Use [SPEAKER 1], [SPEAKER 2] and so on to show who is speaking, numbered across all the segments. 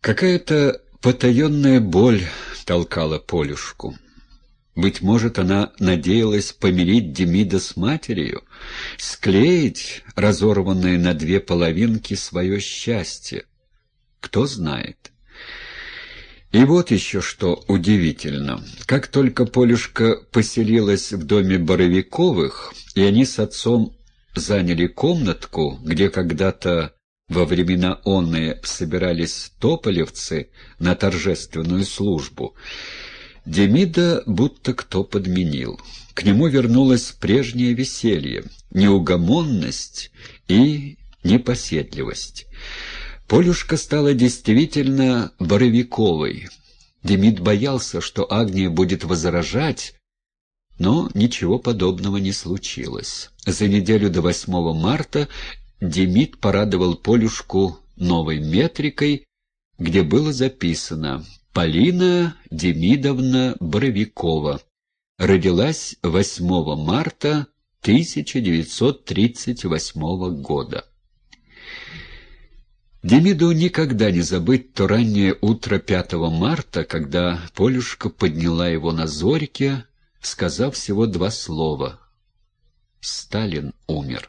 [SPEAKER 1] Какая-то потаенная боль толкала Полюшку. Быть может, она надеялась помирить Демида с матерью, склеить разорванное на две половинки свое счастье. Кто знает. И вот еще что удивительно. Как только Полюшка поселилась в доме Боровиковых, и они с отцом заняли комнатку, где когда-то во времена онные собирались тополевцы на торжественную службу, Демида будто кто подменил. К нему вернулось прежнее веселье, неугомонность и непоседливость. Полюшка стала действительно боровиковой. Демид боялся, что Агния будет возражать, но ничего подобного не случилось. За неделю до 8 марта Демид порадовал Полюшку новой метрикой, где было записано «Полина Демидовна Боровикова. Родилась 8 марта 1938 года». Демиду никогда не забыть то раннее утро 5 марта, когда Полюшка подняла его на зорьке, сказав всего два слова. «Сталин умер».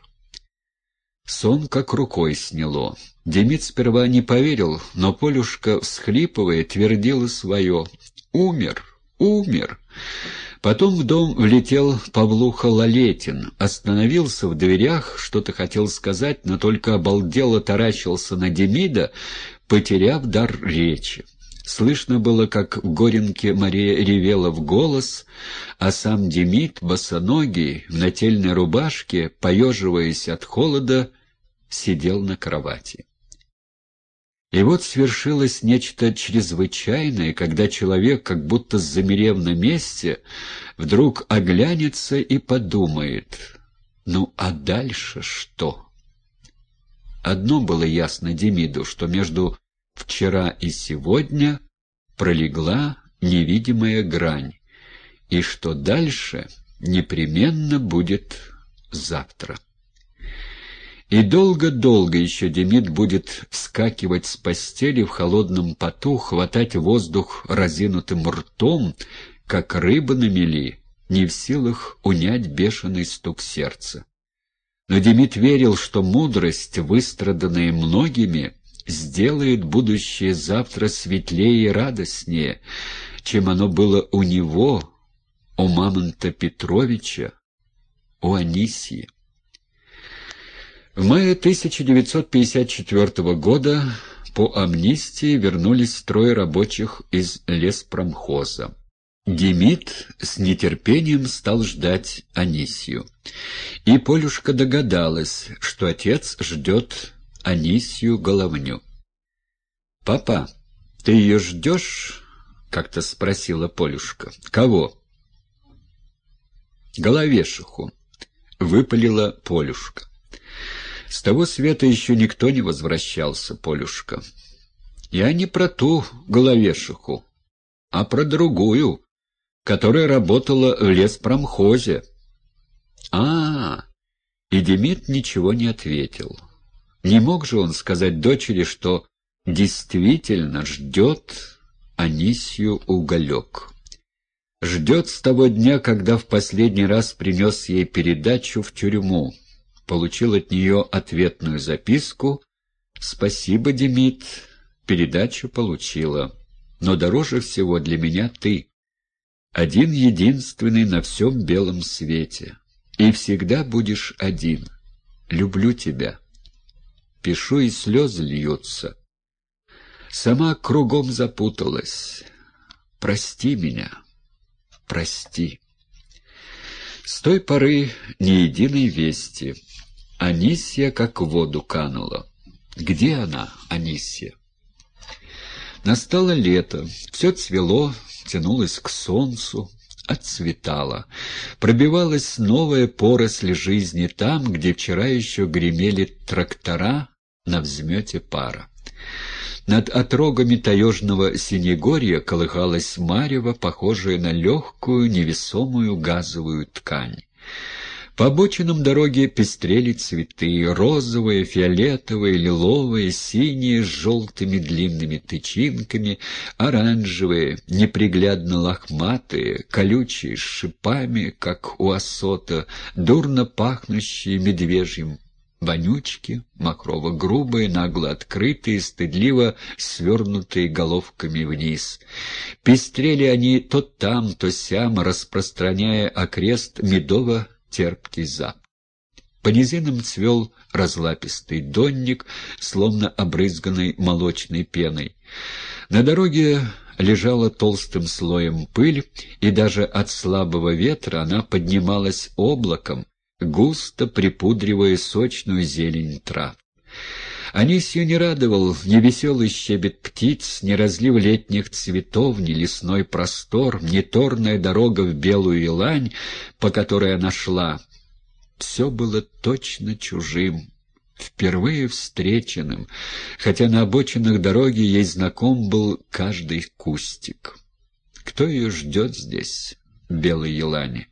[SPEAKER 1] Сон как рукой сняло. Демид сперва не поверил, но Полюшка, всхлипывая, твердила свое «Умер! Умер!» Потом в дом влетел Павлуха Лалетин, остановился в дверях, что-то хотел сказать, но только обалдело таращился на Демида, потеряв дар речи. Слышно было, как в Горенке Мария ревела в голос, а сам Демид, босоногий, в нательной рубашке, поеживаясь от холода, сидел на кровати. И вот свершилось нечто чрезвычайное, когда человек, как будто замерев на месте, вдруг оглянется и подумает, ну а дальше что? Одно было ясно Демиду, что между вчера и сегодня пролегла невидимая грань, и что дальше непременно будет завтра. И долго-долго еще Демид будет вскакивать с постели в холодном поту, хватать воздух разинутым ртом, как рыба на мели, не в силах унять бешеный стук сердца. Но Демид верил, что мудрость, выстраданная многими, сделает будущее завтра светлее и радостнее, чем оно было у него, у Мамонта Петровича, у Анисии. В мае 1954 года по амнистии вернулись трое рабочих из леспромхоза. Демид с нетерпением стал ждать Анисию. И Полюшка догадалась, что отец ждет Анисию Головню. «Папа, ты ее ждешь?» — как-то спросила Полюшка. «Кого?» «Головешиху», — выпалила Полюшка. С того света еще никто не возвращался, Полюшка. Я не про ту головешиху, а про другую, которая работала в леспромхозе. А, -а, -а и Демид ничего не ответил. Не мог же он сказать дочери, что действительно ждет Анисью уголек. Ждет с того дня, когда в последний раз принес ей передачу в тюрьму получил от нее ответную записку «Спасибо, Демид, передачу получила, но дороже всего для меня ты, один единственный на всем белом свете, и всегда будешь один. Люблю тебя. Пишу, и слезы льются. Сама кругом запуталась. Прости меня, прости». С той поры ни единой вести. Анисия как в воду канула. Где она, Анисия? Настало лето, все цвело, тянулось к солнцу, отцветало. Пробивалась новая поросль жизни там, где вчера еще гремели трактора на взмете пара. Над отрогами таежного синегорья колыхалась марево, похожая на легкую невесомую газовую ткань. По обочинам дороги пестрели цветы, розовые, фиолетовые, лиловые, синие с желтыми длинными тычинками, оранжевые, неприглядно лохматые, колючие с шипами, как у осота, дурно пахнущие медвежьим вонючки, махрово-грубые, нагло открытые, стыдливо свернутые головками вниз. Пестрели они то там, то сям, распространяя окрест медово терпкий запах. По низинам цвел разлапистый донник, словно обрызганный молочной пеной. На дороге лежала толстым слоем пыль, и даже от слабого ветра она поднималась облаком, густо припудривая сочную зелень трав. Анисью не радовал ни веселый щебет птиц, ни разлив летних цветов, ни лесной простор, ни торная дорога в белую елань, по которой она шла. Все было точно чужим, впервые встреченным, хотя на обочинах дороги ей знаком был каждый кустик. Кто ее ждет здесь? белой елане.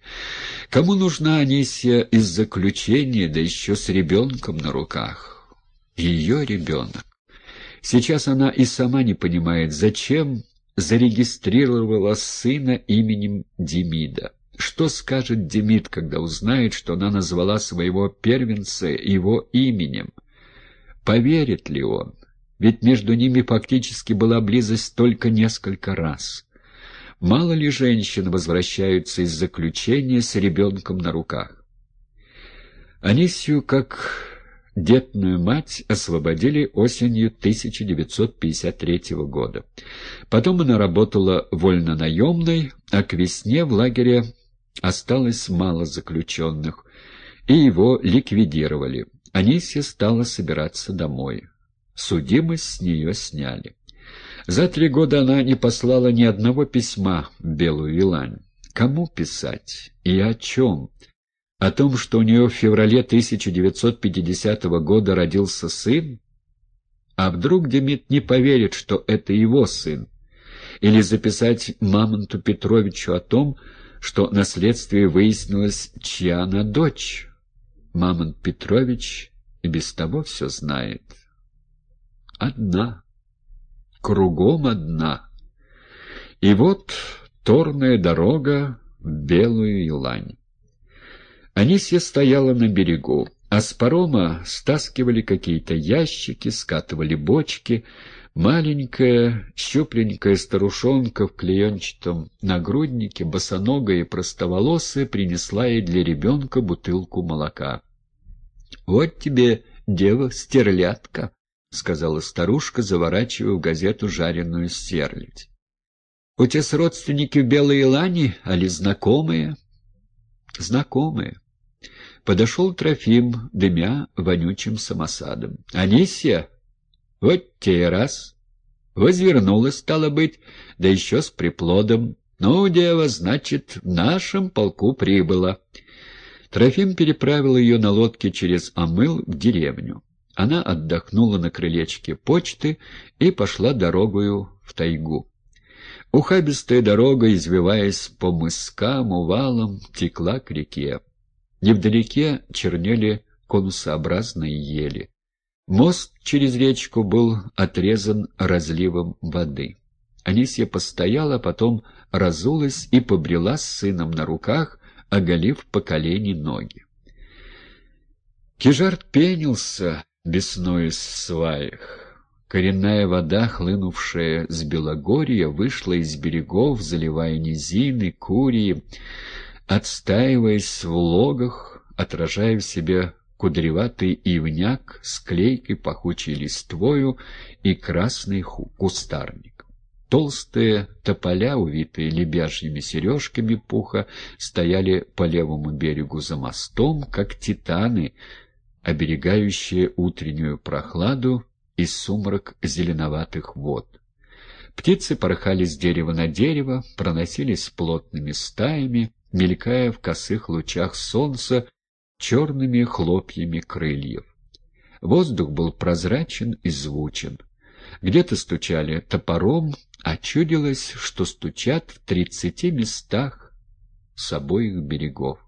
[SPEAKER 1] Кому нужна Анисия из заключения, да еще с ребенком на руках? Ее ребенок. Сейчас она и сама не понимает, зачем зарегистрировала сына именем Демида. Что скажет Демид, когда узнает, что она назвала своего первенца его именем? Поверит ли он? Ведь между ними фактически была близость только несколько раз. Мало ли женщин возвращаются из заключения с ребенком на руках? Анисию, как Детную мать освободили осенью 1953 года. Потом она работала вольнонаемной, а к весне в лагере осталось мало заключенных, и его ликвидировали. Анисия стала собираться домой. Судимость с нее сняли. За три года она не послала ни одного письма в Белую Елань. Кому писать и о чем? О том, что у нее в феврале 1950 года родился сын? А вдруг Демид не поверит, что это его сын? Или записать Мамонту Петровичу о том, что на следствии выяснилось, чья она дочь? Мамонт Петрович и без того все знает. Одна. Кругом одна. И вот торная дорога в Белую Елань. Анисья стояла на берегу, а с парома стаскивали какие-то ящики, скатывали бочки. Маленькая, щупленькая старушонка в клеенчатом нагруднике, босоногая и простоволосая, принесла ей для ребенка бутылку молока. — Вот тебе, дева, стерлядка, — сказала старушка, заворачивая в газету жареную стерлядь. — У тебя родственники в Белой Илане, али знакомые? — Знакомые. Подошел Трофим, дымя вонючим самосадом. — Анисия, вот те раз. Возвернулась, стало быть, да еще с приплодом. Ну, дева, значит, в нашем полку прибыла. Трофим переправил ее на лодке через Амыл в деревню. Она отдохнула на крылечке почты и пошла дорогою в тайгу. Ухабистая дорога, извиваясь по мыскам, увалам, текла к реке. Невдалеке чернели конусообразные ели. Мост через речку был отрезан разливом воды. Анисья постояла, потом разулась и побрела с сыном на руках, оголив по колени ноги. Кижарт пенился, беснуясь в сваях. Коренная вода, хлынувшая с Белогорья, вышла из берегов, заливая низины, курии, отстаиваясь в логах, отражая в себе кудреватый ивняк с клейкой пахучей листвою и красный кустарник. Толстые тополя, увитые лебяжьими сережками пуха, стояли по левому берегу за мостом, как титаны, оберегающие утреннюю прохладу и сумрак зеленоватых вод. Птицы порхали с дерева на дерево, проносились плотными стаями, мелькая в косых лучах солнца черными хлопьями крыльев. Воздух был прозрачен и звучен. Где-то стучали топором, а чудилось, что стучат в тридцати местах с обоих берегов.